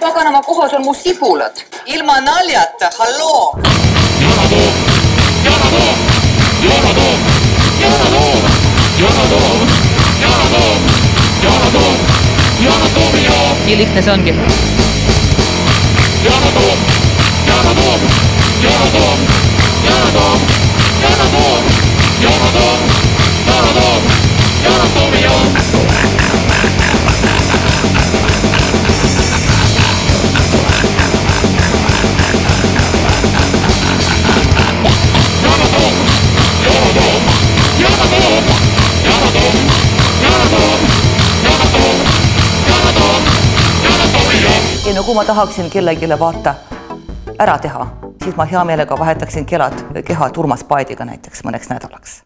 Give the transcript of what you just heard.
paganama kohas on mu sibulad? ilma naljata, halloo! nii lihtne see ongi. Ei no kui ma tahaksin kellelegi vaata ära teha, siis ma hea meelega vahetaksin kelad, keha Urmas Paediga näiteks mõneks nädalaks